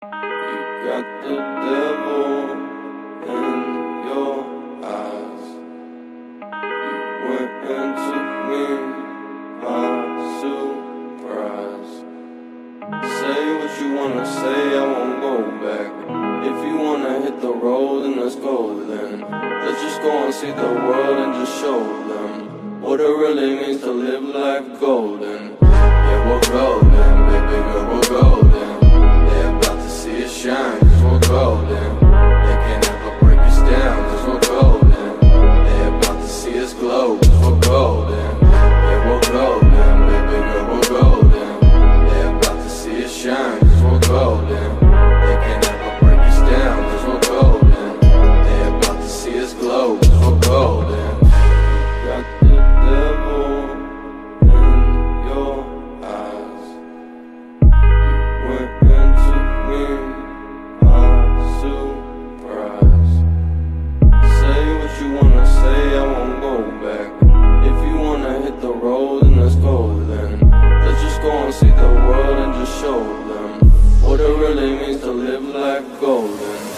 You got the devil in your eyes. You went and took me by surprise. Say what you wanna say, I won't go back. If you wanna hit the road, then let's go then. Let's just go and see the world and just show them what it really means to live life gold. road. golden